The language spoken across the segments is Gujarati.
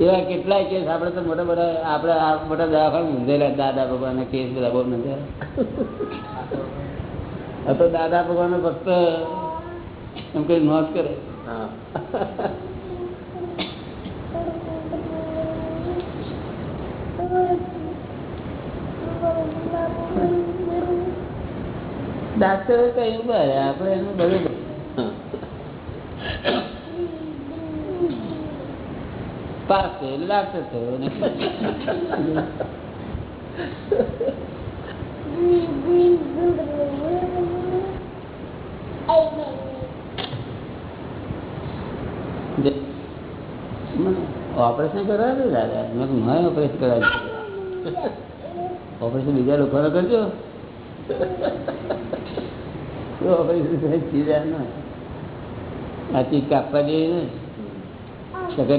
એવા કેટલાય કેસ આપડે તો મોટા મોટા આપડે મોટા દવાખાના ઊંધેલા દાદા ભગવાન કેસ બધા બહુ નથી તો દાદા ભગવાન ફક્ત એમ કઈ નોંધ કરે. ડાક્ટરે કહ્યું બરાબર આપડે એનું બરોબર પાસ થયો એટલે થયો ને ઓપરેશન કરાવે દાદા મેં નહીં ઓપરેશન કરાવે ઓપરેશન બીજા લોકોને કરજો ઓપરેશન ચીજા ના આ ચીજ કાપવા જઈએ ને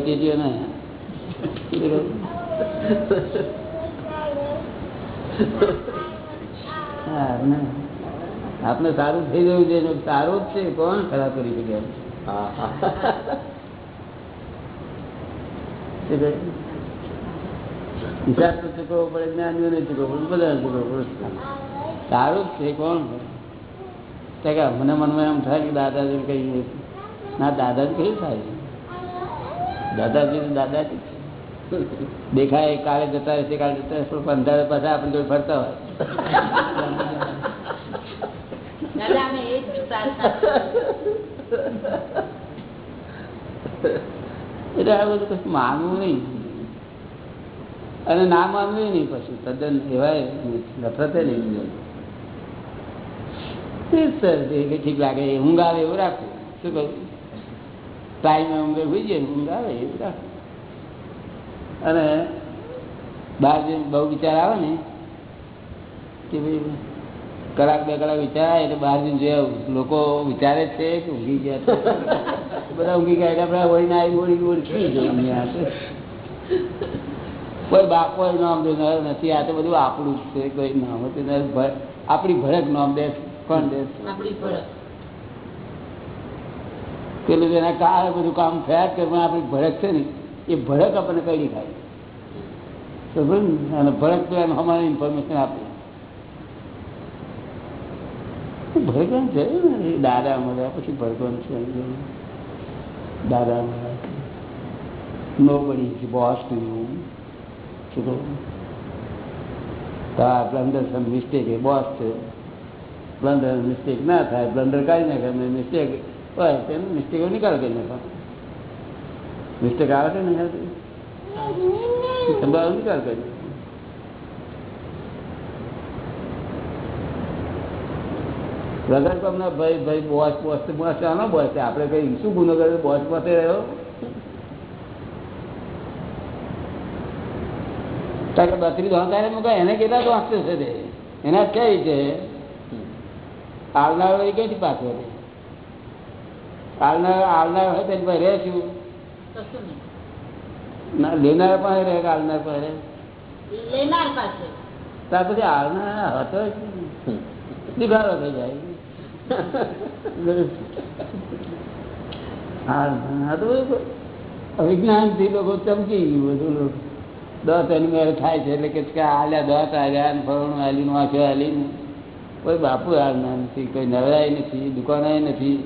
જઈએ ને હા ને આપણે સારું થઈ ગયું છે સારું જ છે, કોણ ખરાબ કરી શકે? ચૂકવવો પડે, જ્ઞાનીઓને ચૂકવવો પડે, બધાને ચૂકવવો સારું જ છે, કોણ તો કે મને મનમાં એમ થાય કે દાદાજી કહીએ. ના દાદાજી કયું થાય દાદાજી દાદાજી. દેખાય કાલે જતા રહેશે કાલે જતા રહેશે પણ અંધારે પાછા આપણે જોડે ફરતા હોય. એટલે આ બધું કશું માનવું નહીં. અને ના માનવું નહીં પછી. તદ્દન એવાય નફરતે નહીં ઠીક સર ઠીક લાગે એ ઊંઘ આવે એવું રાખવું. શું કહું ટાઈમે ઊંઘે હોઈ જાય ઊંઘ આવે એવું રાખવું. અને બહાર જઈને બહુ વિચાર આવે ને કે ભાઈ કલાક બે કલાક વિચાર આવે એટલે બહાર જઈને જોયા લોકો વિચારે છે કે ઊંઘી ગયા છે. બધા ઊંઘી ગયા એટલે આપણે વળી આવી વળી વળી થઈ જવું કોઈ બાપ હોય નામ દેનાર નથી આ તો બધું આપણું જ છે કોઈ નામ દેનાર આપણી ભડક નામ દે કોણ દે આપણી પેલું જેના કાળે બધું કામ થયા જ કરે પણ આપણી ભડક છે ને એ ભડક આપણને કઈ ખાય તો અને ભડક તો એમ અમારે ઇન્ફોર્મેશન આપે. ભડકવાનું છે દાદા મળ્યા પછી ભડકવાનું છે દાદા મળ્યા નો બડી બોસ ટુ યુ શું બ્લન્ડર સમ મિસ્ટેક એ બોસ છે. બ્લન્ડર મિસ્ટેક ના થાય. બ્લન્ડર કાઢી નાખે મિસ્ટેક હોય તેનું મિસ્ટેક નિકાલ કરી નાખો મિસ્ટેક આવે છે નહીં આવતી સંભાળ નિકાલ કરી નાખો. વગર ભાઈ ભાઈ બોસ બોસ તો બોસ આનો બોસ છે. આપણે કઈ શું ગુનો કર્યો બોસ પાસે રહ્યો? કારણ કે બત્રી દોંતારે મૂકાય એને કેટલા દોસ્ત છે તે? એના અત્યારે રીતે આવનાર કઈથી પાછો આવનાર આવનાર હોય તેની પાસે રહે છું કશું નહીં ના લેનાર પાસે રહે કે હાલનાર પાસે રહે? લેનાર પાસે. ત્યાર પછી આવનાર હતો દિગારો થઈ જાય. બધું અવિજ્ઞાનથી લોકો ચમકી ગયું બધું લોકો. દસ એની થાય છે એટલે કે આલ્યા દસ આલ્યા ને ફરણું આલી વાંચો આલી ને. કોઈ બાપુ હાલના નથી કોઈ નવરાય નથી દુકાનાય નથી.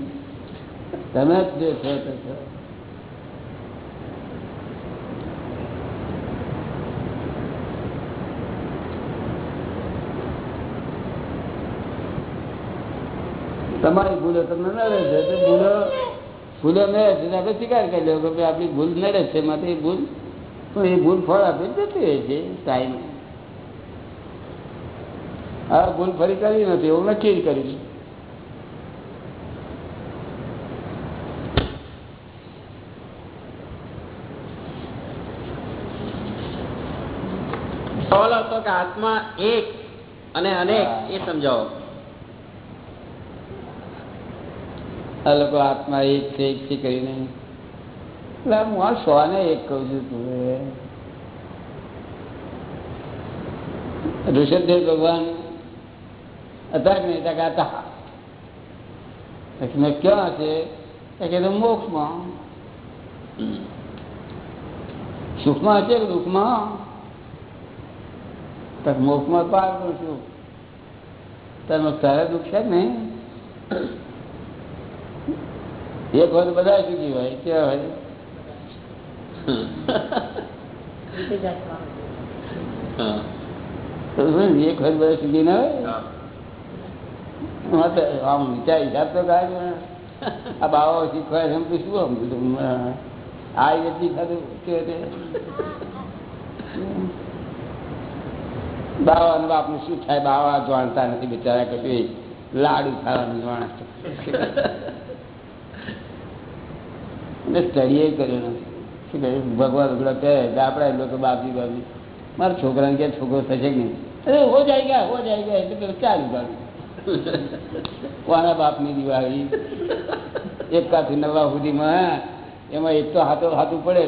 તમે જ જો છો તે છો તમારી ભૂલો તમને નડે છે. તો ભૂલો ભૂલો નડે છે. આપણે સ્વીકાર કરી લો કે આપણી ભૂલ નડે છે. માટે એ ભૂલ તો એ ભૂલ ફળ આપી જતી હોય છે ટાઈમ આ ભૂલ ફરી કરી નથી. એવું નક્કી જ કરી સવાલ હતો કે આત્મા એક અને અનેક એ સમજાવો. આ લોકો આત્મા એક છે એક છે કરીને. એટલે હું આ સ્વાને એક કહું છું તું ઋષભદેવ ભગવાન નહીં ટકા પછી મેં ક્યાં છે એ કે તો મોક્ષમાં. સુખમાં હશે કે દુઃખમાં? તો મોક્ષમાં પાર કરશું તમે તારે દુઃખ છે ને એક વખત બધા ચૂકી હોય કેવા હોય? શું એક વખત બધા સુખી ના હોય? આમ વિચાર હિસાબ તો આ બાવા શીખવાય એમ તો શું આમ આ ખાધું કે. બાવા અને બાપનું શું થાય? બાવા જાણતા નથી બિચારા કશું લાડુ ખાવાનું જાણે એટલે સ્ટડીએ કર્યું નથી. શું કહ્યું ભગવાન ઉગડો કહે કે આપણા લોકો બાપજી બાપજી. મારા છોકરાને કે છોકરો થશે કે નહીં? અરે હો જાય ગયા હો જાય ગયા એટલે પેલું ચાલ્યું ગાડું કોના બાપની દિવાળી? એકાથી નવા સુધીમાં એમાં એક તો હાથો હાથું પડે.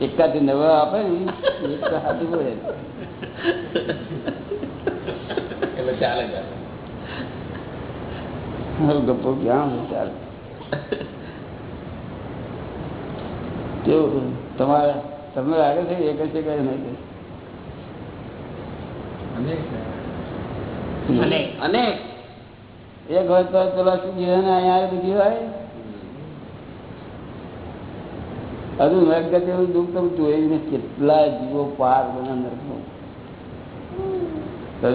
એકાથી નવા આપે ને એક તો હાથું પડે. એટલે ચાલે ચાલે હવે ગપ્પો ક્યાં હોય ચાલે? કેવું તમારે તમને લાગે છે એક છે કે નહીં? અનેક. અનેક. એક હોય તો પેલા શું જીવે અહીંયા બીજી હોય? હજુ નરક એવું દુઃખ તમે જોયું ને કેટલા જીવો પાર બધા નરકનો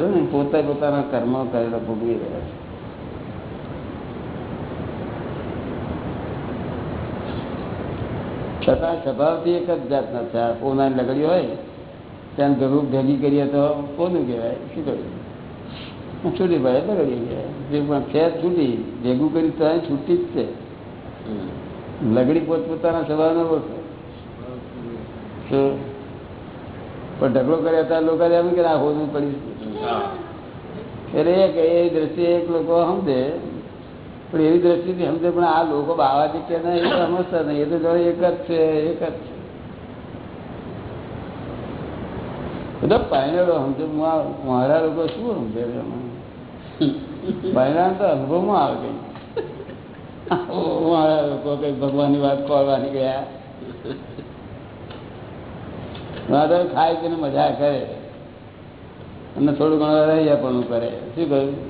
ને પોતે પોતાના કર્મ કરેલા ભોગવી રહ્યા છે. છતાં સ્વભાવથી એક જ જાતના છે. આ લગડી હોય ત્યાં ભેગું ભેગી કરીએ તો કોનું કહેવાય? શું કહ્યું છૂટી પડે લગડી કહેવાય. જે પણ છે છૂટી ભેગું કરી તો છૂટી જ છે. લગડી પોતપોતાના સ્વભાવનો ઓળખે પણ ઢગલો કર્યા હતા લોકો એમ કે આ હોદું પડી. એટલે એક એ દ્રષ્ટિએ એક લોકો સમજે પણ એવી દ્રષ્ટિથી સમજે પણ આ લોકો બાવાજી કે સમજતા નહીં. એ તો જો એક જ છે, એક જ છે. બધા પાયણેલો સમજે. મારા લોકો શું સમજે પાયણા તો અનુભવમાં આવે કઈ. મારા લોકો કઈ ભગવાનની વાત કરવાની ગયા. માધવ ખાય તેને મજા કરે. અને થોડું ઘણું રહ્યા પણ કરે. શું કહ્યું?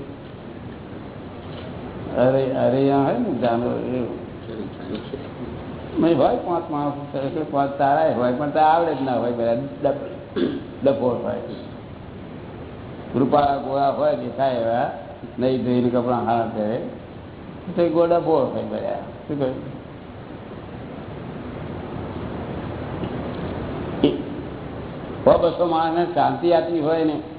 અરે અરે અહીંયા હોય ને જાનવર એવું નહીં હોય પાંચ માણસ એટલે પાંચ તારા હોય પણ તાર આવડે જ ના હોય બધા ડપ- ડફોર હોય રૂપાળા ગોળા હોય દેખાય એવા નહીં ધોઈને કપડાં હારા પહેરે તો એ ગોડા ફોર હોય બધા શું કહ્યું સો બસો માણસને શાંતિ આપી હોય ને એ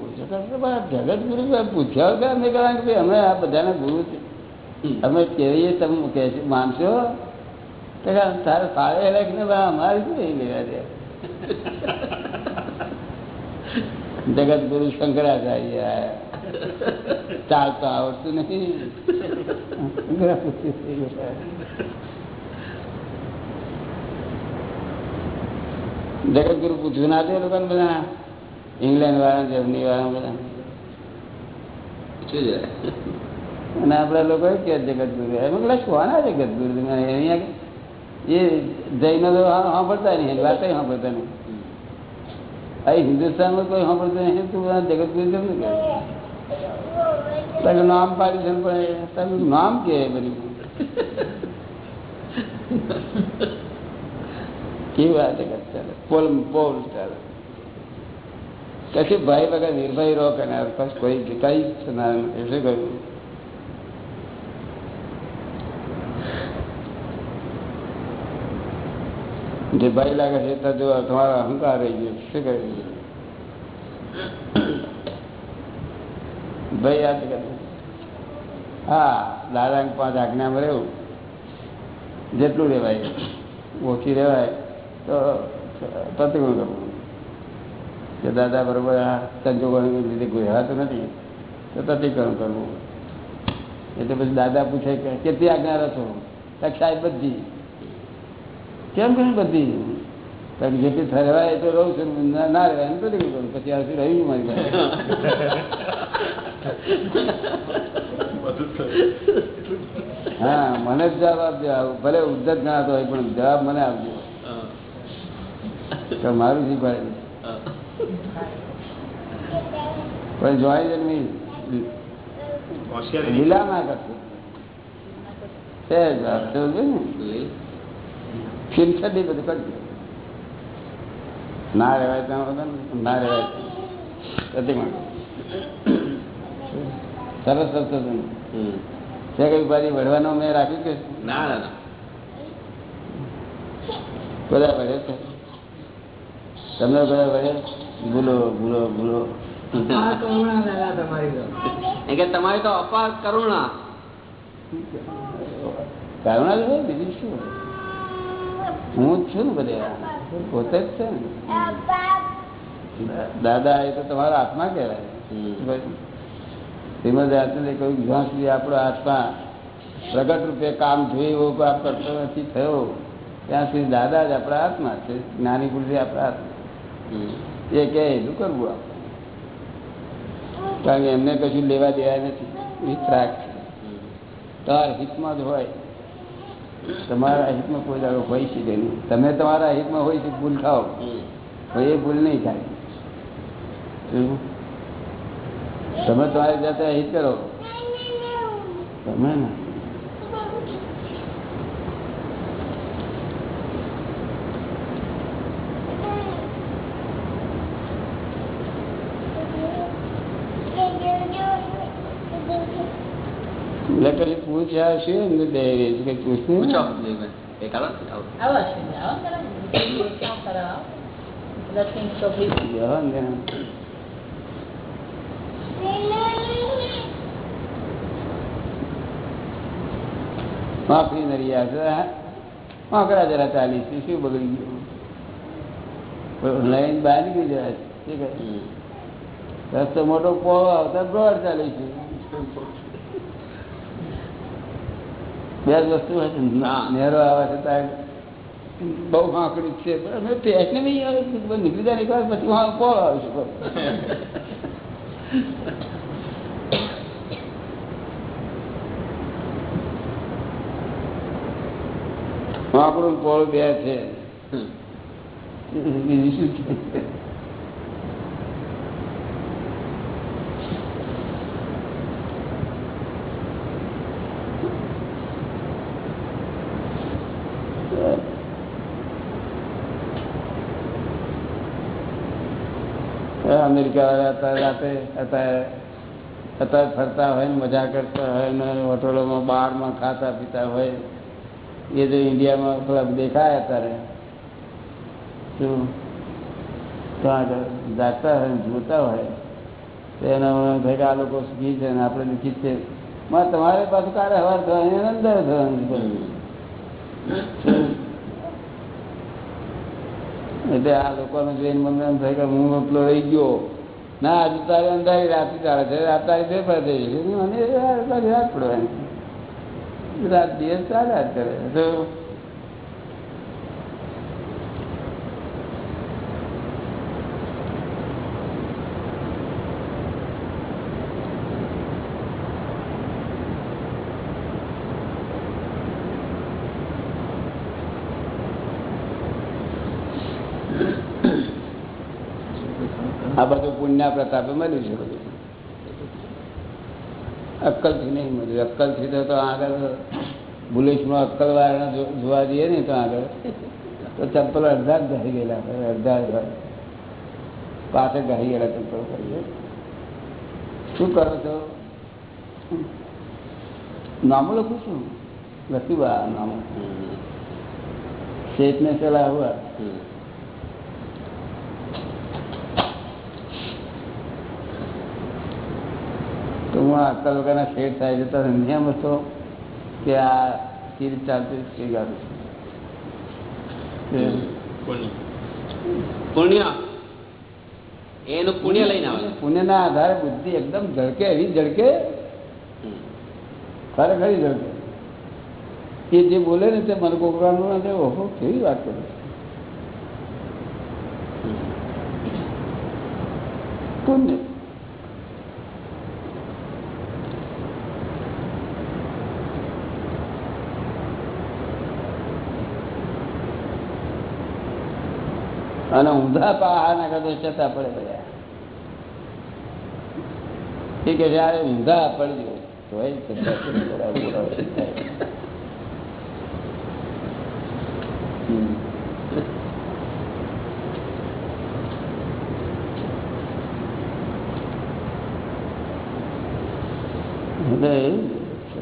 જગત જગત ગુરુ પૂછ્યા વગર અમે કહેવાય કે ભાઈ અમે આ બધાના ગુરુ છે અમે કહીએ તમે કહે છે, માનશો તો કે તારે ફાળે લખીને ભાઈ અમારે શું એ લેવા દે જગત ગુરુ શંકરાચાર્ય આયા. ચાલતા આવડતું નથી શંકરાચાર્ય થઈ ગયા. જગતગુરુ પૂછ્યું ના દે લોકોને બધા ઇંગ્લેન્ડ વાળા જર્મની વાળા બધા. અને આપણા લોકો કે જગતગુરુ એમ પેલા શોના જગતગુરુ અહીંયા એ જૈનો તો સાંભળતા નહીં વાત સાંભળતા નહીં. અહીં હિન્દુસ્તાનમાં કોઈ સાંભળતું નહીં. તું આ જગતગુરુ કેમ કહે? તારું નામ પાડી છે ને પણ તારું નામ કે બધું? કેવી વાત પોલ પોલ ચાલે. કશું ભાઈ વગર નિર્ભય રહો કે ના બસ કોઈ કઈ જ ના એટલે કહ્યું. જે ભાઈ લાગે છે, તો જો તમારો અહંકાર રહી ગયો, શું કહ્યું ભાઈ યાદ કરે. હા દાદા પાંચ આજ્ઞામાં રહેવું. જેટલું રહેવાય ઓછી રહેવાય તો પ્રતિકૂળ કરવું કે દાદા બરોબર આ સંજોગોને લીધે કોઈ નથી. તો પ્રતિકરણ કરવું. એટલે પછી દાદા પૂછે કે કેટલી આજ્ઞા રહો છો સાહેબ બધી. કેમ કે બધી? કારણ કે જેટલી ઠરવાય તો રહું છું ના રહેવાય એમ પ્રતિકૂળ કરું પછી આ રહ્યું મારી પાસે? હા મને જ જવાબ આપજો. ભલે ઉદ્ધત ગણાતો હોય પણ જવાબ મને આપજો. તો મારું શીખવાડે પણ જોઈ જન્મી લીલા ના કરશે છે જ વાત, સમજો ને? ફિરસદી બધું કરજો ના રહેવાય ત્યાં ના રહેવાય પ્રતિમા. સરસ રસ્તો છે કઈ ઉપાધિ વઢવાનો મેં રાખ્યું કે? ના ના. બધા વઢે છે. તમને બધા વઢે? ભૂલો ભૂલો ભૂલો. તમારી તો. અપાર કરુણા. કરુણા છે બીજું શું હું જ છું ને બધે. પોતે જ છે ને. દાદા એ તો તમારા આત્મા કહેવાય. શ્રીમદ કહ્યું જ્યાં સુધી આપણો આત્મા પ્રગટ રૂપે કામ જોઈએ એવો કરતો નથી થયો ત્યાં સુધી દાદા જ આપણા આત્મા છે જ્ઞાની પુરુષે આપણા આત્મા એ કહે એટલું કરવું આપણે કારણ કે એમને કશું લેવા દેવા નથી. વિતરાક છે. તમારા હિતમાં જ હોય. તમારા હિતમાં કોઈ દાડો હોય છે નહીં? તમે તમારા હિતમાં હોય છે ભૂલ ખાઓ? એ ભૂલ નહીં થાય. તમે તમારી જાતે હિત કરો. તમે ને એટલે કઈ પૂછ્યા છે ને બે કઈ પૂછતું પૂછો નથી. એ કરો ને, આવો. આવો અશ્વિની, આવો ને પેલા ક્યાં કરાવો? લક્ષ્મી ચોપડી. બેહો ને ત્યાં. વાપરી નરિયા છે વાંકડા જરા ચાલીસ છે શું બગડી ગયું? લાઈન લઈને બહાર નીકળી જાય. છે શું કહે? હમ. રસ્તો મોટો પોળો આવતા બ્રોડ ચાલે છે. બે જ વસ્તુ ના છે. આવે છે ત્યારે બહુ વાંકડી છે. નીકળી જાય નીકળે પછી વાં- પોળો આવે છે? આપણું કોળ બે છે. બીજું શું છે? અમેરિકા રાતે અત્યારે અત્યારે ફરતા હોય ને મજા કરતા હોય ને હોટલોમાં બહારમાં ખાતા પીતા હોય. એ જો ઇન્ડિયામાં થોડાક દેખાય અત્યારે. શું? તો આગળ જાગતા હોય જોતા હોય. તો એના ભેગા થાય કે આ લોકો સુખી છે ને આપણે દુઃખી છે. માં તમારે પાછું કાલે હવાર થવાની અંદર થવાનું? એટલે આ લોકોને જોઈને મને એમ થાય કે હું એટલો રહી ગયો. ના આજે તારે અંધારી રાતે ચાલે છે. રાત તારી ફેરફાર થઈ ગઈ મને રાત પડવાની. રાત દિવસ ચાલ્યા જ કરે. આ બધું પુણ્ય પ્રતાપે મળ્યું છે બધું. અક્કલથી નહીં મળ્યું. અક્કલથી તો આગળ બુલેશમાં અક્કલ વાળા જોવા જઈએ ને તો આગળ તો ચપ્પલ અડધા જ ઘાઈ ગયેલા અડધા જ. પાછળ ઘાઈ ગયેલા ચપ્પલ કરીએ શું કરો છો? નામો લખું છું. લખ્યું બા નામો. શેઠ ને સલાહ હુઆ તો હું આટલા લોકોના શેઠ થાય છે તો નિયમ હતો કે આ તીર ચાલતી સ્વીકારું છું. પુણ્ય. એનું પુણ્ય લઈને આવે. પુણ્યના આધારે બુદ્ધિ એકદમ ઝડકે એવી ઝળકે ખરેખર ઝડકે એ જે બોલે ને તે મન કોકરાનું ઓહો કેવી વાત કરે. પુણ્ય. અને ઊંધા પા ના કરતો છતાં પડે બધા એ કે જ્યારે ઊંધા પડી તો એ છતાં પડે બધા બોલાવે છે. હમ. એટલે એવું છે.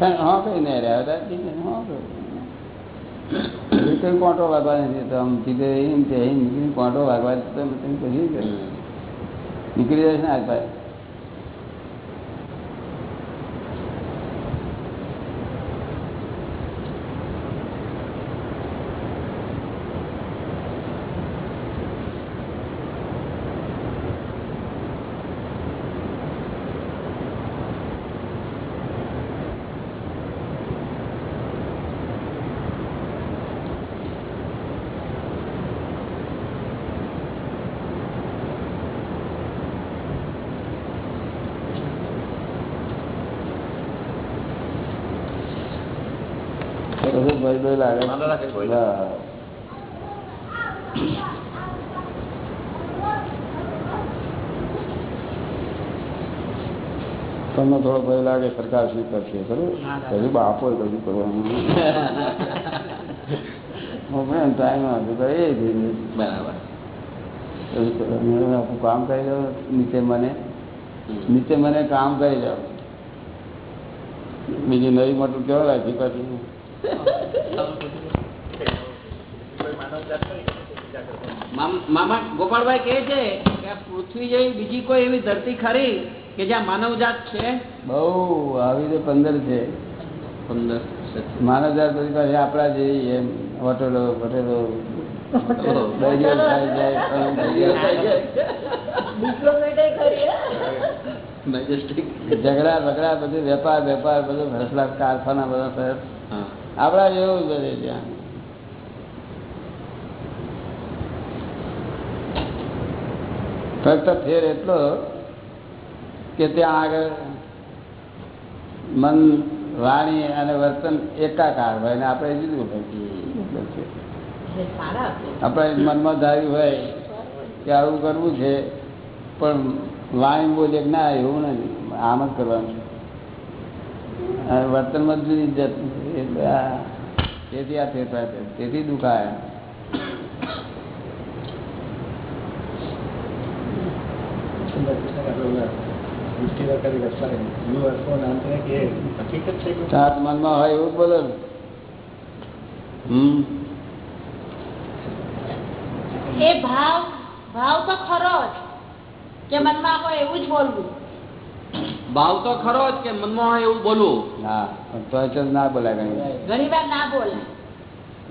હા કઈ નહીં રહ્યા હતા ઠીક કોટો વાગવા નથી તો આમ જીતે એમ તે નીકળી કોંટો વાગવા તો તમે પછી નીકળી છે ને આગળ પછી ભાઈ ભાઈ લાગે વાંધો નથી કોઈ. તમને થોડો ભય લાગે સરકાર શું કરશે ખરું? હજુ બાપો કશું કરવાનું? હું ટાઈમ હતું તો એ બરાબર. કશું કામ કરી દો નીચે મને. નીચે મને કામ કરી જાઓ બીજું નવી મોટું કેવું રાખી પછી. મામ- ગોપાલભાઈ કહે છે કે પૃથ્વી જેવી બીજી કોઈ એવી ધરતી ખરી કે જ્યાં માનવજાત છે? બહુ આવી તો પંદર છે. પંદર માનવ જાત બધી પાસે આપણા જેવી એમ હોટલો હોટલો ઝઘડા બગડા બધું વેપાર વેપાર બધું ભ્રષ્ટાચાર કારખાના બધા. આપણા જેવું બધે ત્યાં. ફક્ત ફેર એટલો કે ત્યાં આગળ મન વાણી અને વર્તન એકાકાર હોય ને આપણે જુદું. આપણે મનમાં ધાર્યું હોય કે આવું કરવું છે પણ વાણી બોલે ના એવું નથી. આમ જ કરવાનું છે. અને વર્તનમાં જુદી જતું એટલે આ તેથી આ ફેરફાર તેથી દુખાય. મનમાં હોય એવું બોલો એ ભાવ ભાવ તો ખરો જ કે મનમાં હોય એવું જ બોલવું. ભાવ તો ખરો જ કે મનમાં હોય એવું બોલવું. હા પણ તો ના બોલાય ઘણી વાર. ના બોલે.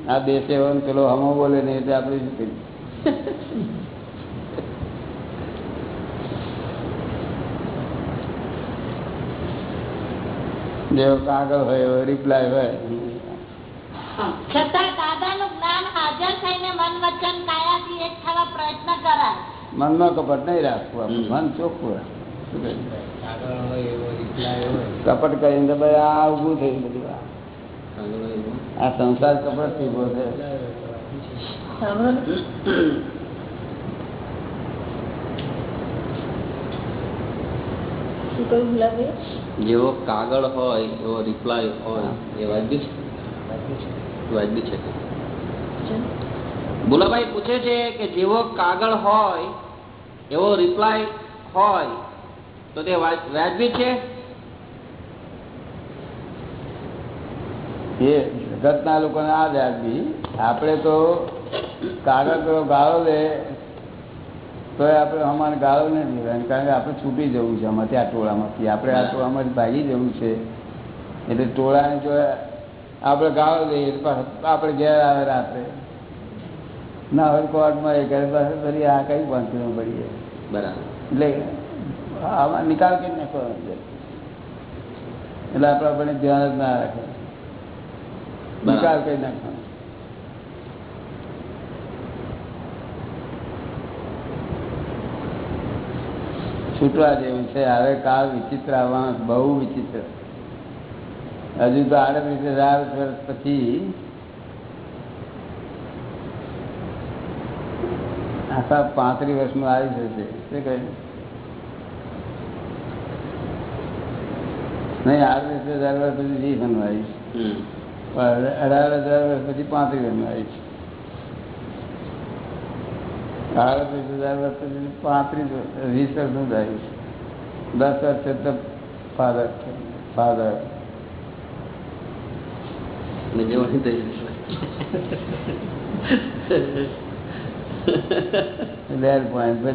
આ દેશે પેલો હમો બોલે નહીં એટલે આપણે જેવો કાગળ હોય રિપ્લાય હોય. છતાં દાદાનું જ્ઞાન હાજર થઈને મન વચન કાયાથી એક થવા પ્રયત્ન કરાય. મનમાં કપટ નહીં રાખવું આપણું મન ચોખ્ખું રાખવું. શું કરીએ? કપટ કરીને ભાઈ આ ઊભું થયું બધું. આ. આ સંસાર કપટથી ઊભો થયો. શું કહ્યું ગુલાબી? જેવો કાગળ હોય, એવો રિપ્લાય હોય, એ વાજબી છે? વાજબી છે. ભુલાભાઈ પૂછે છે કે જેવો કાગળ હોય, એવો રિપ્લાય હોય, તો તે વાજ- વાજબી છે? એ જગતના લોકોને આ વ્યાજબી આપણે તો કાગળ પેલો ગાળો લે તો આપણે અમારે ગાળો નથી કારણ કે આપણે છૂટી જવું છે અમારે આ ટોળામાંથી આપણે આ ટોળામાંથી ભાગી જવું છે. એટલે ટોળાને જો આપણે ગાળો દઈએ આપણે ઘેર આવે રાત્રે. ના હોય કોર્ટમાં એ ઘરે પાસે ફરી આ કઈ બાંધતું પડીએ. બરાબર. એટલે આમાં નિકાલ કરી છે એટલે આપણે આપણને ધ્યાન જ ના રાખે. નિકાલ કરી નાખવાનો. છૂટવા જેવું છે. હવે કાળ વિચિત્ર આવવાનો બહુ વિચિત્ર. હજુ તો આડત્રીસ હજાર વર્ષ પછી આખા પાંત્રીસ વર્ષમાં આવી જશે. શું કહે? નહીં આડત્રીસ હજાર વર્ષ પછી વીસનું આવીશ અઢાર હજાર વર્ષ પછી પાંત્રીસનું આવીશ આડત્રીસ હજાર વર્ષ પાંત્રીસ વીસ વર્ષનું આવીશ દસ વર્ષે તો ફાધર ફાધર ને લેર પોઈન્ટ.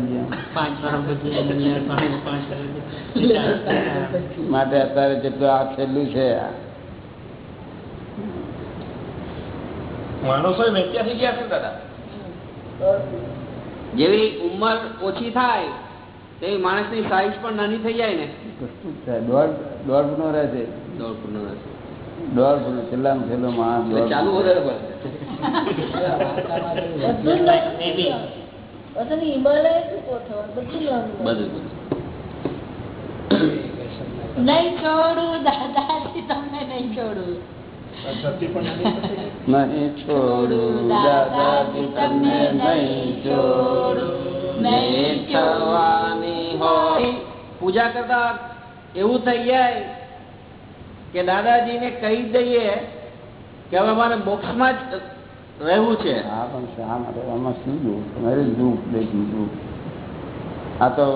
માટે અત્યારે જેટલું આ છેલ્લું છે આ. માણસો વેચ્યા થઈ ગયા છે દાદા. જેવી ઉંમર ઓછી થાય તેવી માણસની સાઈઝ પણ નાની થઈ જાય ને. દોઢ ગુનો રહે છે ગુનો છેલ્લો માણસ ચાલુ વધારે નહીં છોડું દાદાજી તમને નહીં છોડું. નહીં છોડું, દાદાજી તમને નહીં છોડું, નહીં હોય. પૂજા કરતા એવું થઈ જાય કે દાદાજીને કહી દઈએ કે હવે અમારે મોક્ષમાં જ રહેવું છે. હા, પણ શા માટે આમાં શું દુઃખ? મારે દુઃખ દેખી દુઃખ. આ તો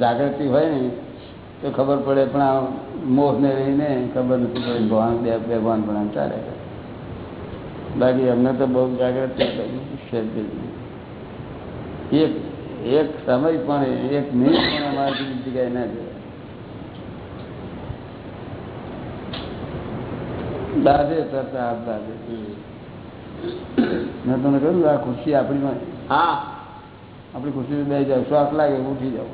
જાગૃતિ હોય ને તો ખબર પડે પણ આ મોહને રહીને ખબર નથી પડે ભગવાન બે ભગવાન પણ ચાલે બાકી અમને તો બહુ જાગૃતિ છે. એક એક સમય પણ એક મિનિટ પણ અમારી બીજી જગ્યાએ ના જાય દાદે તરતા આપ દાદે. મેં તમને કહ્યું આ ખુશી આપણી હા. આપણી ખુશી બે જાવ શ્વાસ લાગે ઉઠી જાવ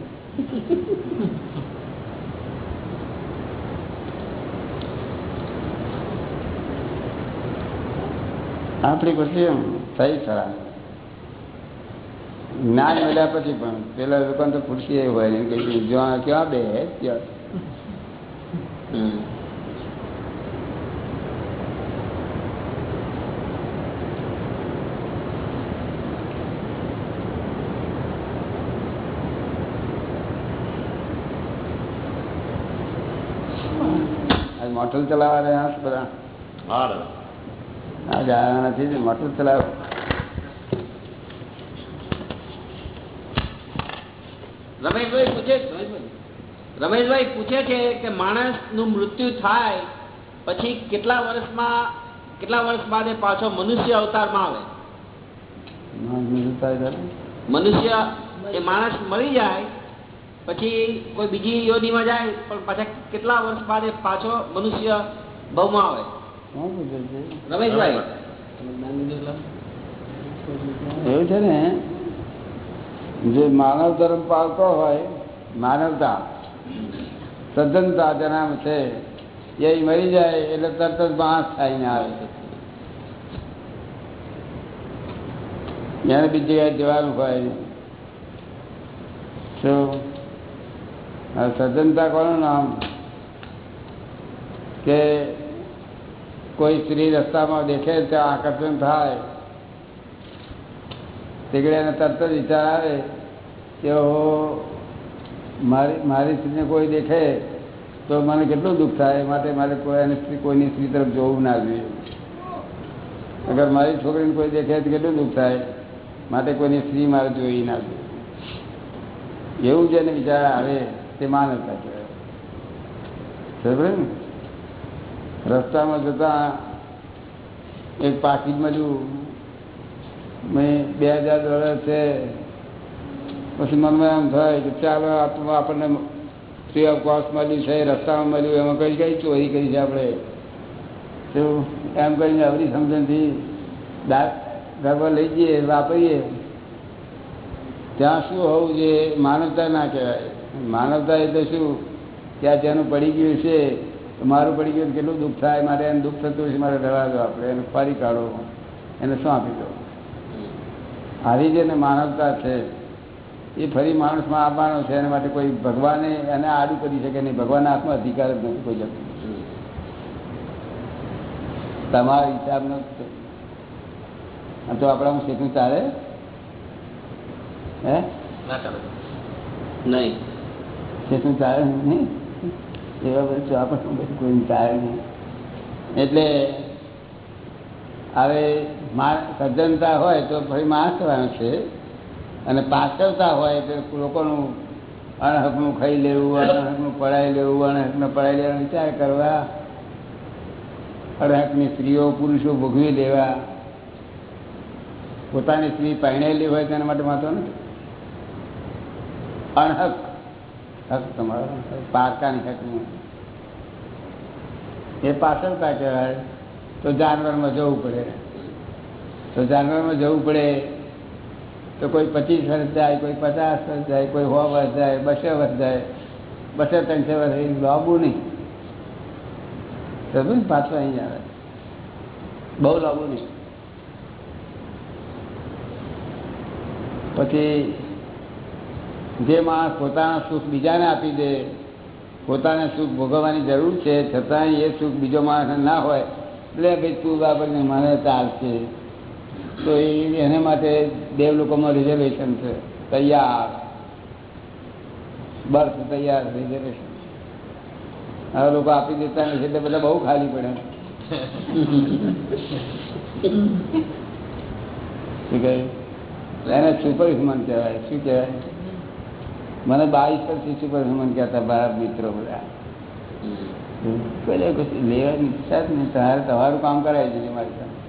આપણી ખુરશી એમ થઈ ખરા. જ્ઞાન મળ્યા પછી પણ પેલા લોકો તો ખુરશી એ હોય, એમ કે જ્યાં ક્યાં બે ત્યાં મોટલ ચલાવવા રહ્યા બધા? હા આ જાણવા નથી મોટર ચલાવ. રમેશભાઈ પૂછે રમેશભાઈ પૂછે છે કે માણસનું મૃત્યુ થાય પછી કેટલા વર્ષમાં કેટલા વર્ષ બાદ એ પાછો મનુષ્ય અવતારમાં આવે? મનુષ્ય એ માણસ મરી જાય પછી કોઈ બીજી યોજીમાં જાય પણ પાછા કેટલા વર્ષ બાદ એ પાછો મનુષ્ય ભવમાં આવે? શું પૂછે છે રમેશભાઈ એવું છે ને જે માનવ ધર્મ પાળતો હોય માનવતા સજ્જનતા જનામ છે એ મરી જાય એટલે તરત જ માણસ થઈને આવે એને બીજી જગ્યાએ જવાનું હોય શું આ સજ્જનતા કોનું નામ કે કોઈ સ્ત્રી રસ્તામાં દેખે ત્યાં આકર્ષણ થાય. તીગડ્યાને તરત જ વિચાર આવે કે મારી મારી સ્ત્રીને કોઈ દેખે તો મને કેટલું દુઃખ થાય માટે મારે કોઈ એની સ્ત્રી, કોઈની સ્ત્રી તરફ જોવું ના જોઈએ. અગર મારી છોકરીને કોઈ દેખે તો કેટલું દુઃખ થાય માટે કોઈની સ્ત્રી મારે જોઈ ના જોઈએ. એવું જેને વિચાર આવે, તે માનવતા કહેવાય. સમજ ને? રસ્તામાં જતા એક પાકીટમાં મળ્યું મેં બે હજાર ડોલર છે. પછી મનમાં એમ થાય કે ચાલો આપણને ફ્રી ઓફ કોસ્ટ મળ્યું છે, રસ્તામાં મળ્યું, એમાં કઈ કઈ ચોરી કરી છે આપણે? તો એમ કરીને અવરી સમજણથી દાંત ગરબા લઈ જઈએ, વાપરીએ. ત્યાં શું હોવું જોઈએ? માનવતા ના કહેવાય. માનવતા એટલે શું? ત્યાં જેનું પડી ગયું છે મારું પડી ગયું કેટલું દુઃખ થાય મારે એને દુઃખ થતું હોય છે મારે રવા દો આપણે એને ફરી કાઢો એને શું આપી દો આવી જેને માનવતા છે એ ફરી માણસમાં આવવાનો છે એના માટે કોઈ ભગવાને એને આડું કરી શકે નહીં ભગવાનના હાથમાં અધિકાર જ નથી કોઈ જતું તમારા હિસાબનો તો આપણા હું શેઠું ચાલે? હે? નહીં. શેઠું ચાલે નહીં? એવા કરીશું આપણને કોઈ ચાલે નહીં. એટલે હવે સજ્જનતા હોય તો ફરી માણસ છે. અને પાછળતા હોય તો લોકોનું અણહકનું ખાઈ લેવું, અણહકનું પડાવી લેવું, અણહકનું પડાવી લેવાનો વિચાર કરવા, અણહકની સ્ત્રીઓ, પુરુષો ભોગવી લેવા. પોતાની સ્ત્રી પહેણેલી હોય તેના માટે વાંધો નથી. અણહક તો જાનવરમાં જવું પડે. તો જાનવરમાં જવું પડે તો કોઈ પચીસ વર્ષ જાય, કોઈ પચાસ વર્ષ જાય, કોઈ સો વર્ષ જાય, બસો વર્ષ જાય, બસો ત્રણસો વર્ષ લાંબુ નહીં. સમજ? પાછું અહીં આવે. બહુ લાંબુ નહીં. પછી જે માણસ પોતાના સુખ બીજાને આપી દે, પોતાને સુખ ભોગવવાની જરૂર છે છતાં એ સુખ બીજો માણસ ના હોય, એટલે ભાઈ તું બાબતને મને ચાલશે તો એને માટે દેવ લોકોમાં રિઝર્વેશન છે. તૈયાર. બર્થ તૈયાર રિઝર્વેશન હવે લોકો આપી દેતા નથી, એટલે બધા બહુ ખાલી પડે. એને સુપર હ્યુમન કહેવાય. શું કહેવાય? મને બાવીસ વર્ષથી સુપર મને કહેતા બાર મિત્રો બધા. લેવાની ઈચ્છા જ નહીં, તમારે તમારું કામ કરાય છે મારી સાથે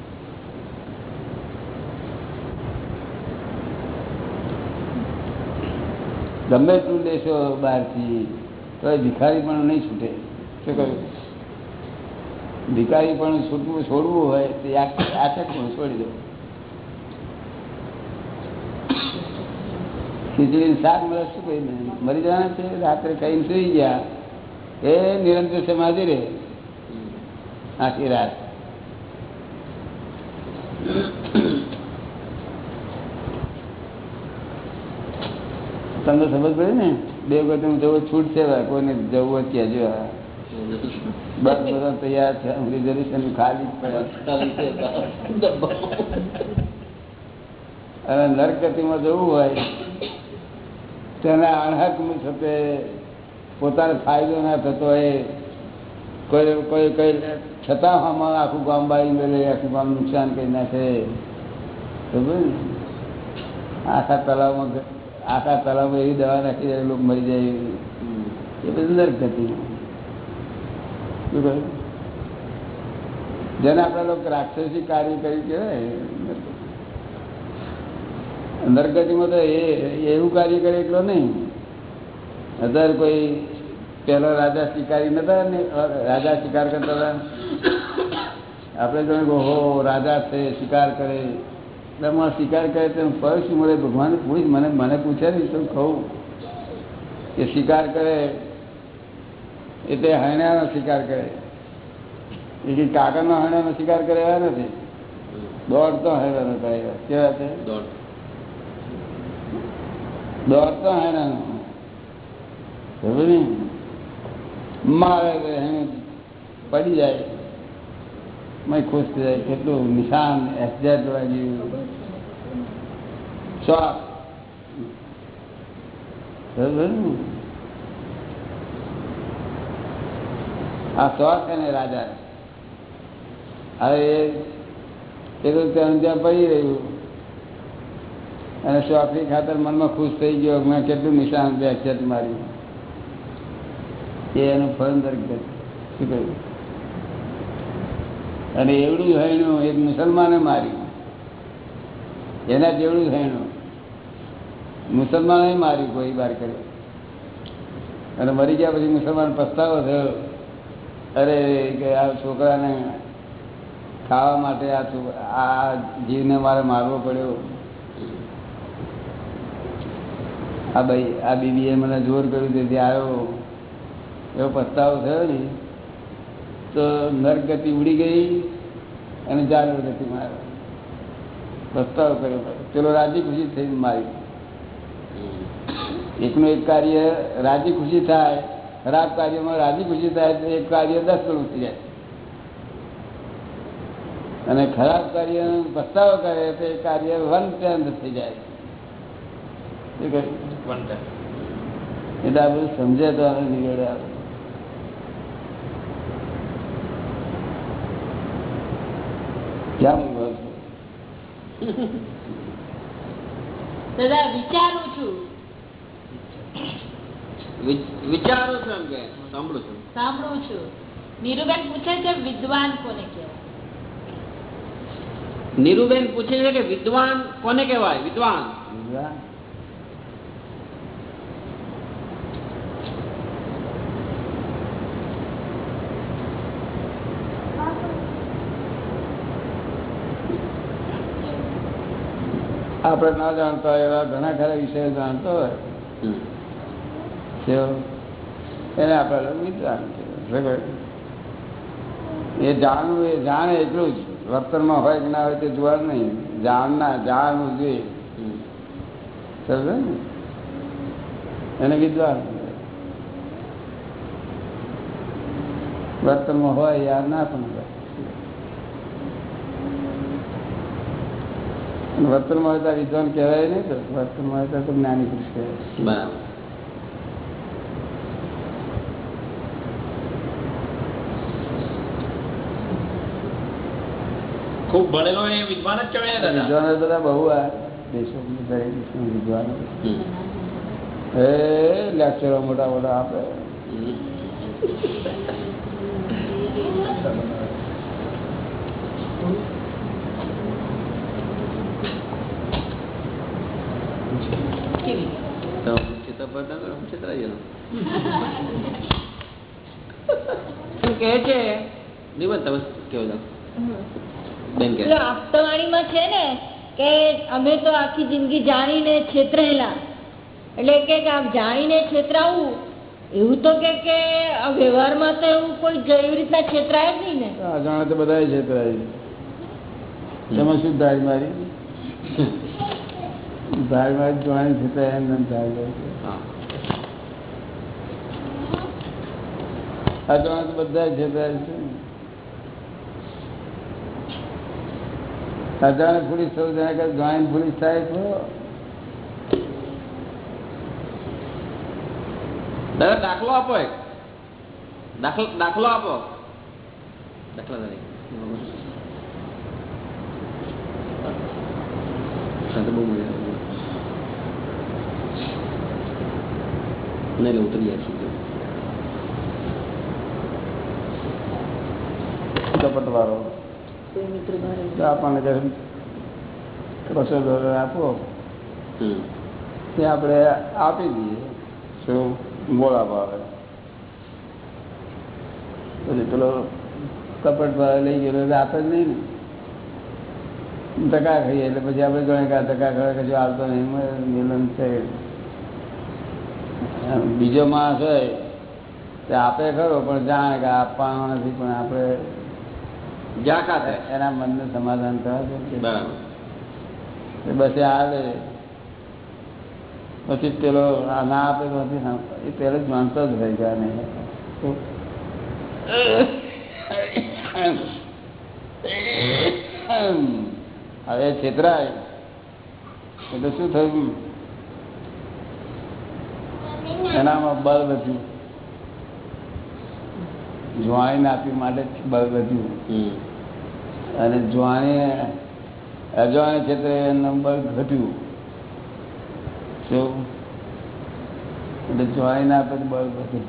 ગમે તું લેશો બહારથી, તો એ ભિખારી પણ નહીં છૂટે. શું કહ્યું ભિખારી પણ છૂટવું, છોડવું હોય, તો આચક પણ છોડી દો? ખીચડી શાક મળે શું કહી? મરી જવાના છે, રાત્રે ખાઈને સુઈ ગયા. એ નિરંતર સમાધિ રે આખી રાત. તમને સમજ પડે ને? બે વખત હું જવું છૂટ છે કોઈને જવું હોય ત્યાં જો બસ બધા તૈયાર છે રિઝર્વેશન ખાલી અને નરકતીમાં જવું હોય તેના અણહક થતે પોતાને ફાયદો ના થતો હોય. કોઈ કોઈ કઈ છતાં આમાં આખું ગામ બાળી મેળે આખું ગામ નુકસાન કરી નાખે. આખા તળાવમાં આખા તળાવમાં એવી દવા નાખી જાય લોકો મરી જાય એ બધું નરગતિ શું કહ્યું? જેને આપણે લોકો રાક્ષસી કાર્ય કર્યું કહેવાય નરગતિમાં તો એ એવું કાર્ય કરે એટલો નહીં. અત્યારે કોઈ પેલો રાજા શિકારી નતા ને, રાજા શિકાર કરતા હતા. આપણે જાણે કે હો રાજા છે, શિકાર કરે. એટલે એમાં શિકાર કરે તો ફળ શું મળે? ભગવાન પૂછ, મને મને પૂછે ને તો કહું? કે શિકાર કરે એટલે હૈણાનો શિકાર કરે. એ કે કાકાનો હૈણાનો શિકાર કરે એવા નથી. દોડતો હૈણાનો કરે એવા. કેવા છે? દોઢ. દોડતો હેરાન મારે પડી જાય. મેં ખુશ થઈ જાય. કેટલું નિશાન, એક્ઝેક્ટ વાગ્યું. શોખ આ શોખ છે ને રાજા. હવે એ- તો ત્યાં પડી રહ્યું. અને શોખની ખાતર મનમાં ખુશ થઈ ગયો મેં કેટલું નિશાન વ્યાખ્યાત માર્યું. એ એનું ફળ અંતર્ગત શું કહ્યું? અને એવડું હૈણું એક મુસલમાને માર્યું. એના જેવડું હૈણું મુસલમાને માર્યું કોઈ બાર કર્યો અને મરી ગયા પછી મુસલમાન પસ્તાવો થયો. અરે કે આ છોકરાને ખાવા માટે આ આ જીવને મારે મારવો પડ્યો. આ ભાઈ આ બીબીએ મને જોર કર્યું તેથી આવ્યો એવો પસ્તાવો થયો ને તો નર્ક ગતિ ઉડી ગઈ અને જાનવર ગતિ માર્યો પસ્તાવો કર્યો. ચલો રાજી ખુશી થઈને મારી. એકનું એક કાર્ય રાજી ખુશી થાય ખરાબ કાર્યમાં રાજી ખુશી થાય તો એક કાર્ય દસ ગણું થઈ જાય. અને ખરાબ કાર્ય પસ્તાવો કરે તો એ કાર્ય વન ટેન્થ થઈ જાય? એટલે આ બધું સમજે તો આને નીકળે આવે. ક્યાં છો? વિચારું છું એમ કે સાંભળું છું. સાંભળું છું. નીરુબેન પૂછે છે વિદ્વાન કોને કહેવાય? નીરુબેન પૂછે છે કે વિદ્વાન કોને કહેવાય? વિદ્વાન. વિદ્વાન? આપણે ના જાણતા હોય એવા ઘણા ખરા વિષયો જાણતો હોય. એને આપણે વિદ્વાન? એ જાણવું એ જાણે એટલું જ. વર્તનમાં હોય કે ના હોય તે જોવાનું નહીં. જાણના જાણવું જોઈએ. સમજે ને? એને વિદ્વાન વર્તનમાં હોય યાર ના પણ હોય. અને માહિતા વિદ્વાન કહેવાય નહીં તો વર્તનમાં માહિતા તો જ્ઞાની પુરુષ કહેવાય. બરાબર. ખૂબ ભણેલો એ વિદ્વાન જ કહેવાય ને દાદા? બધા બહુ આ દેશો દરેક દેશના વિદ્વાનો એ લેક્ચરો મોટા મોટા આપે. તો કરો, છે? નિબંધ તમે કેવો છો બેન કે પેલો છે ને કે અમે તો આખી જિંદગી જાણીને છેતરેલા. એટલે કે કે આમ જાણીને છેતરાવું? એવું તો કે કે આ વ્યવહારમાં તો એવું કોઈ જેવી રીતના છેતરાય જ નહીં ને? અજાણે તો બધા છેતરાય તમે શું ધારી મારી? મારી જોવાની છે તો એમ તો બધા છે અજાણે પોલીસ થવું જેના કરતા જોઈન પોલીસ થાય તો દાદા દાખલો આપો એક. દાખલો દાખલો આપો. દાખલા તરીકે. બહુ મજા નહીં એટલે ઉતરી જાય વાળો કોઈ મિત્ર મારે? તો આપણને કહે ડોલર આપો. તે આપણે આપી દઈએ. શું? મોડા ભાવે પછી પેલો કપટ ભાવે લઈ ગયેલો એટલે આપે જ નહીં ને. ધક્કા ખાઈએ એટલે પછી આપણે ગણે કે આ ધક્કા ખાવે કશું આવતો નહીં. મિલન છે. બીજો માણસ હોય તે આપે ખરો પણ જાણે કે આપવાનો નથી પણ આપણે એના મનનું સમાધાન થવા દે બસ આવે. પછી પેલો ના આપે તો નથી એ પેલો જ માનતો જ રહી ગયા નહીં હવે છેતરાય. એટલે શું થયું? એનામાં બળ વધ્યું. જોવાણી નાપી માટે જ બળ વધ્યું. અને જોવાણી અજવાણી ક્ષેત્રે નંબર ઘટ્યું. શું એટલે જોવાણી ના આપે તો બળ વધ્યું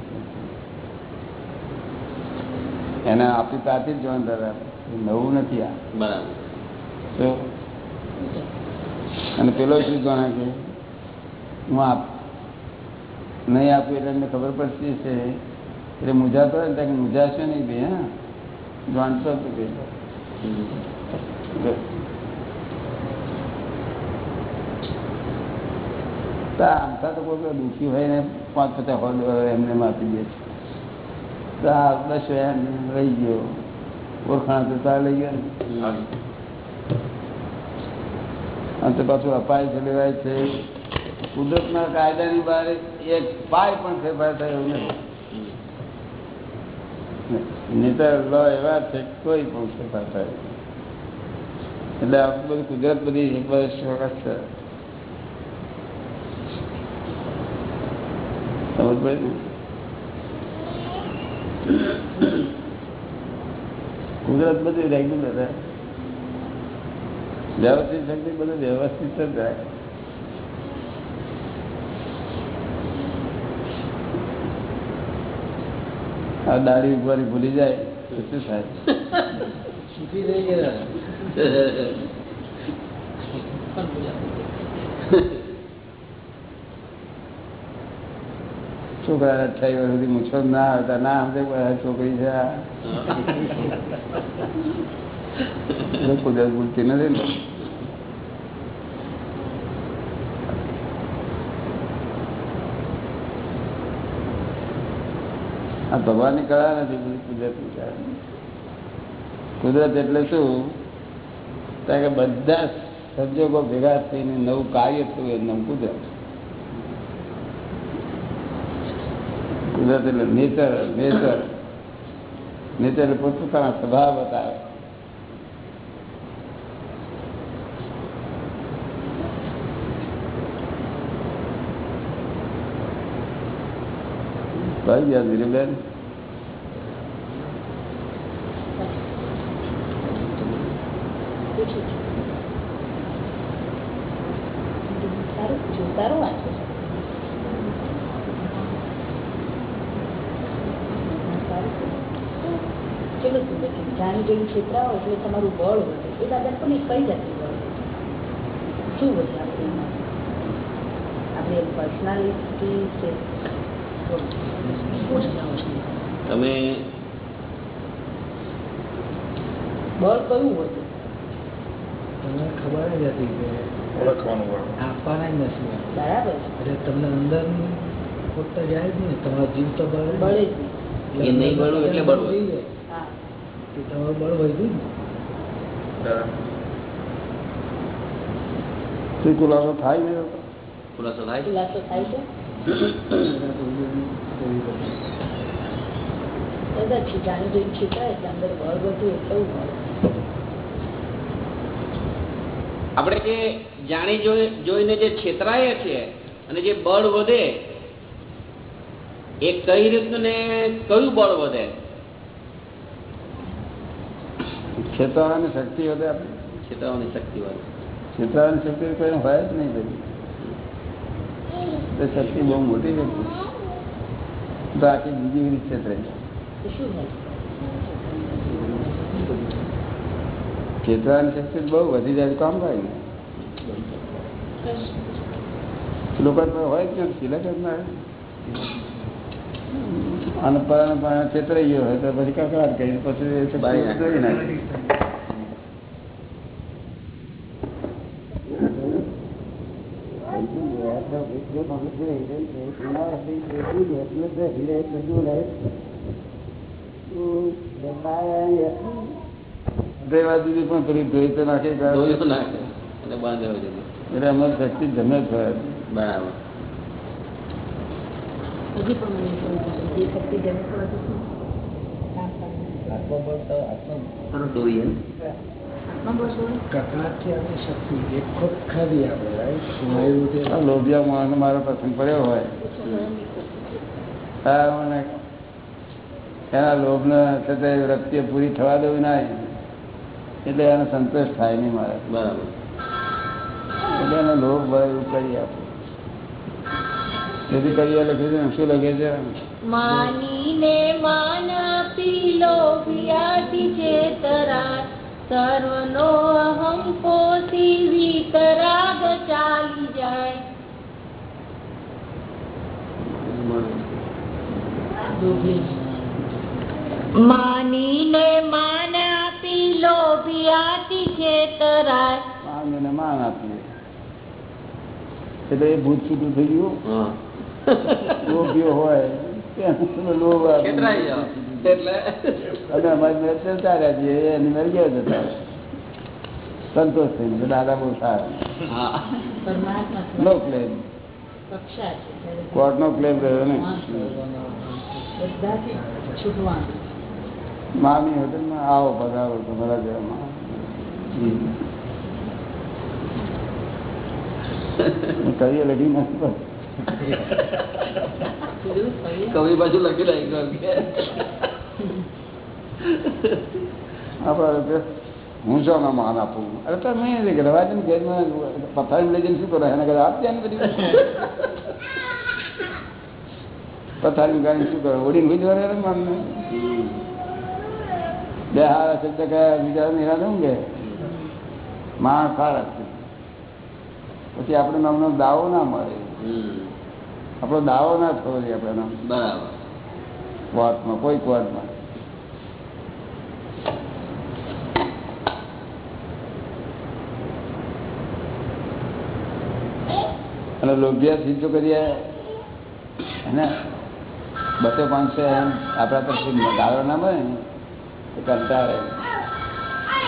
એને આપી તાથી જ જોઈન ધરાવે નવું નથી આ. બરાબર. શું અને પેલો શું જાણે કે? હું આપ નહીં આપું એટલે એમને ખબર પડતી છે એટલે મૂંઝાતો હોય ને નહીં બે, હા? જાણશો તો આમતા તો કોઈ દુઃખી હોય ને, પાંચ પચાસ હોલ એમને આપી દે છે. બસ એમ, રહી ગયો. ઓળખાણ તો તાર લઈ ગયો અને પાછું અપાય છે, લેવાય છે. કુદરતના કાયદાની બહાર એક પાય પણ ફેરફાર થયો નથી એવા છે, કોઈ પણ ફેરફાર થાય. એટલે આ બધું કુદરત બધી એક છે. સમજ પડી કુદરત બધી રેગ્યુલર વ્યવસ્થિત શક્તિ બધું વ્યવસ્થિત જ જાય આ દાઢી ઉગવાની ભૂલી જાય તો શું થાય? છોકરા અઠાવી વર્ષ સુધી મૂછો ના આવતા. ના સમજે છોકરી છે કુદરત ભૂલતી નથી ને? આ ભગવાનની કળા નથી કુદરત કુદરત એટલે શું? કે બધા સંજોગો ભેગા થઈને નવું કાર્ય થયું એ કુદરત. કુદરત એટલે નેચર નેચર. નેચર પોતપોતાના સ્વભાવ બતાવે. ભાઈ ગયા ધીરેબેન સારું પૂછ્યું સારું વાંચો છો સારું ચલો તું બેટી જાણી જોઈને છેતરાઓ એટલે તમારું બળ વધે એ દાદા પણ કઈ જાતનું બળ વધે શું વધે આપણે એમાં આપણે પર્સનાલિટી છે તમે બળ કયું હોય? તમને ખબર જ હતી કે ઓળખવાનું આપવાના જ નથી બરાબર. એટલે તમને અંદર ફક્ત જાય જ ને તમારો જીવ તો બળે જ બળે જ નહીં. એ નહીં બળવું એટલે બળવું. થઈ જાય. કે તમારું બળ વધ્યું ને શું ખુલાસો થાય ને? ખુલાસો થાય છે? ખુલાસો થાય છે? દાદા છે જોઈને છેતરાય એટલે અંદર બળ વધુ એ આપણે જે જાણી જોઈને જે છેતરાય છે અને જે બળ વધે એ કઈ રીતનું ને કયું બળ વધે? છેતરાવાની શક્તિ વધે આપણે? છેતરાવાની શક્તિ વધે. છેતરાવાની શક્તિ કોઈ હોય જ નહીં બધી. તો શક્તિ બહુ મોટી શક્તિ તો આખી બીજી થાય. છેતરાવાની શક્તિ બહુ વધી જાય કામ થાય ને. લોકો હોય જ નથી જ ના અને પરાણે પણ ચેતરાઈ ગયો હોય તો પછી કકડાટ કરી પછી એ શક્તિ બાળી નાખે. જોઈ નાખે દેવા દીદી પણ પેલી ધોઈ તો નાખે ધોયું નાખે અને બાંધે હોય જલ્દી. એટલે અમારી શક્તિ જમે જ બરાબર. હજી પણ મને શક્તિ જમે તો હજુ શું કામ કરે આત્મબળ તો આત્મ લોભિયા મારો પ્રસંગ પડ્યો હોય એના લોભને છતાં વૃત્તિ પૂરી થવા દેવી ના એટલે એને સંતોષ થાય નહીં મારે બરાબર એટલે એને લોભ ભાઈ એવું કરી આપો તેથી કરીએ લખ્યું છે શું લખે છે માનીને માન પીલો વ્યાધી ચેતરા સર્વનો અહમ પોષી વિતરાગ ચાલી જાય. માનીને માન આપી લોભિયાતી છેતરાય. માનીને માન આપી. એટલે એ ભૂત છૂટું થઈ ગયું? લોભ્યો હોય. સંતોષ દાદા બહુ સારા no claim court no claim મામી હોટલમાં આવો પધારો તમારા ઘરમાં કરી લગી નથી કવિ બાજુ લખી લઈ આપડે હું શું માન આપું? અરે તો મેં રવા છે ને ઘેરમાં પથારી લઈ જઈને શું કરો? એના કરતા આપ કરી પથારી ગાડી શું કરો? ઓડીને ભાઈ જવા માન બે હારા શબ્દ કયા બીજા નિરા દઉં કે? માણ સારા છે પછી આપણે નામનો દાવો ના મળે. આપણો દાવો ના થવો જોઈએ આપણે નામ બરાબર. કોર્ટમાં કોઈ વાતમાં. અને લોભિયા જો કરીએ. અને બસો પાંચસો એમ આપણા તરફથી ગાળો ના બને ને કરતા કંટાળે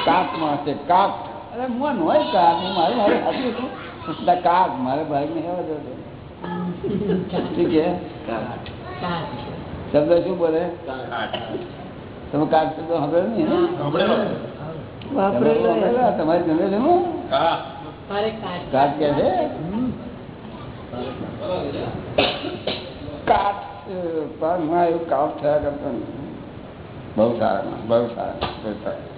કાક માસે કાક. અરે મન હોય કાક હું મારે મારે સાચું છું એટલે કાક મારે ભાઈ ને એવા જતો ઠીક છે કાચ છે શબ્દ શું બોલે તમે કાક શબ્દ સાંભળ્યો નહીં ને? વાપરેલો તમે સાંભળેલા? તમારી જનરેશનમાં મારે કાચ કાક કે છે કાક અ, પણ માં એવું કામ થયા કરતો નહીં બહુ સારા બહુ સારા બહુ સારા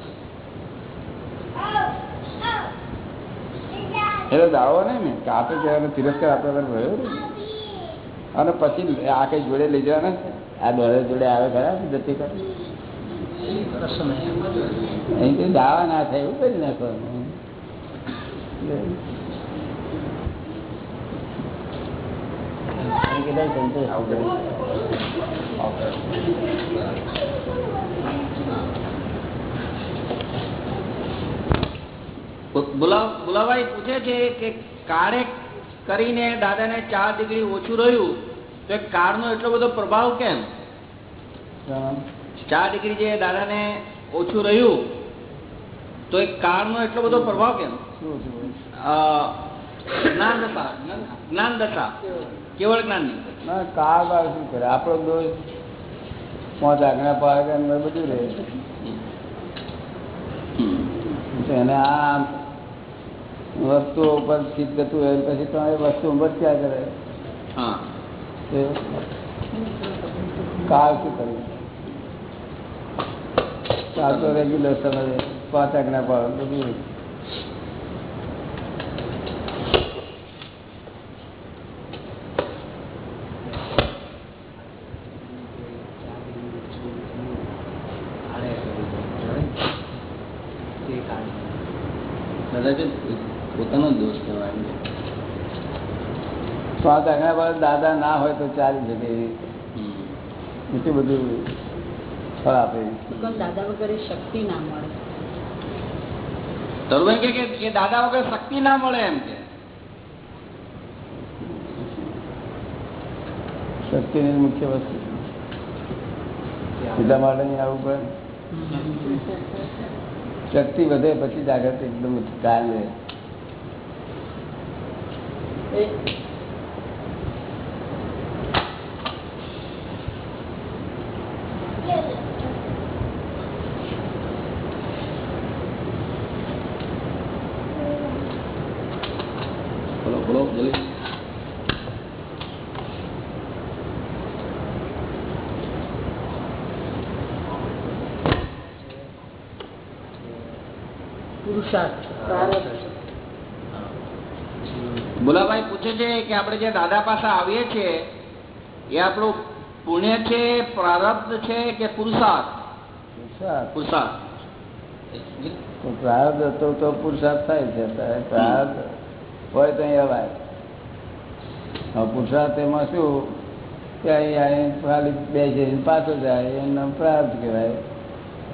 એટલે દાવો નહીં ને કાપે કહેવાનો તિરસ્કાર આપે આગળ રહ્યો ને. અને પછી આ કઈ જોડે લઈ જવાના છે આ દોડે જોડે આવે ખરા જતી કરે અહીં કઈ દાવા ના થાય એવું કરી નાખવાનું સંતોષ આવશે. ગુલાબાઈ પૂછે છે કે કાળે કરીને દાદાને ચાર ડિગ્રી ઓછું રહ્યું તો એ કાળનો એટલો બધો પ્રભાવ કેમ? ચાર ડિગ્રી જે દાદાને ઓછું રહ્યું તો એ કાળનો એટલો બધો પ્રભાવ કેમ? જ્ઞાન દશા જ્ઞાન દશા. કેવળ જ્ઞાન ના કાર શું કરે? આપણો દોષ પાંચ આગળ પાડે બધું રહે તો એને આ વસ્તુઓ ઉપર ચિત્ત જતું હોય પછી તમે વસ્તુ ઉપર બચ્યા કરે? કાર શું કરવું કાળ તો રેગ્યુલર સમજે પાંચ આજ્ઞા પાડે બધું દાદા કે પોતાનો દોષ કહેવાય પાંચ આજ્ઞા પાડે દાદા ના હોય તો ચાલી શકે હમ. એટલું બધું ફળ આપે. દુકાન દાદા વગર એ શક્તિ ના મળે. તરુભાઈ કે કે એ દાદા વગર શક્તિ ના મળે એમ કે. શક્તિની મુખ્ય વસ્તુ એટલા માટે અહીં આવવું પડે શક્તિ વધે પછી જાગૃતિ એકદમ કાયમ રહે એ બોલો બોલો જલ્દી પુરુષાર્થ પ્રારબ્ધ ભોલાભાઈ પૂછે છે કે આપણે જે દાદા પાસે આવીએ છીએ એ આપણું પુણ્ય છે પ્રારબ્ધ છે કે પુરુષાર્થ? પુરુષાર્થ. પુરુષાર્થ. પ્રારબ્ધ હતો તો પુરુષાર્થ થાય છે પ્રારબ્ધ હોય તો અહીં અવાય પુરુષાર્થ એમાં શું? કે અહીં ખાલી બે જઈને પાછો જાય એનો પ્રાર્થ કહેવાય.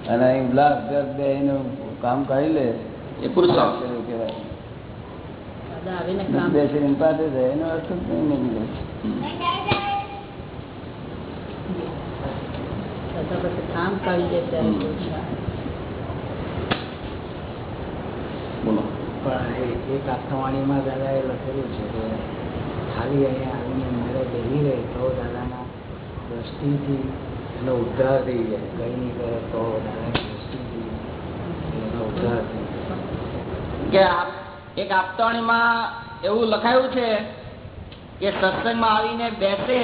અને અહીં લાભ દસ બે એનું કામ કરી લે. એ પુરુષાર્થ. કહેવાય. બેસીને પાછો જાય એનો અર્થ નહીં નીકળે પછી કામ કરી લે ત્યારે પુરુષાર્થ. બોલો પણ એક આત્મવાણીમાં દાદાએ લખેલું છે કે ખાલી અહીંયા આવીને મારે બેસી રહે તો દાદાના દ્રષ્ટિથી એનો ઉદ્ધાર થઈ જાય. કંઈ નહીં કરે તો દાદાની દ્રષ્ટિથી એનો ઉદ્ધાર થઈ જાય. કે એક આપતાણીમાં એવું લખાયું છે કે સત્સંગમાં આવીને બેસે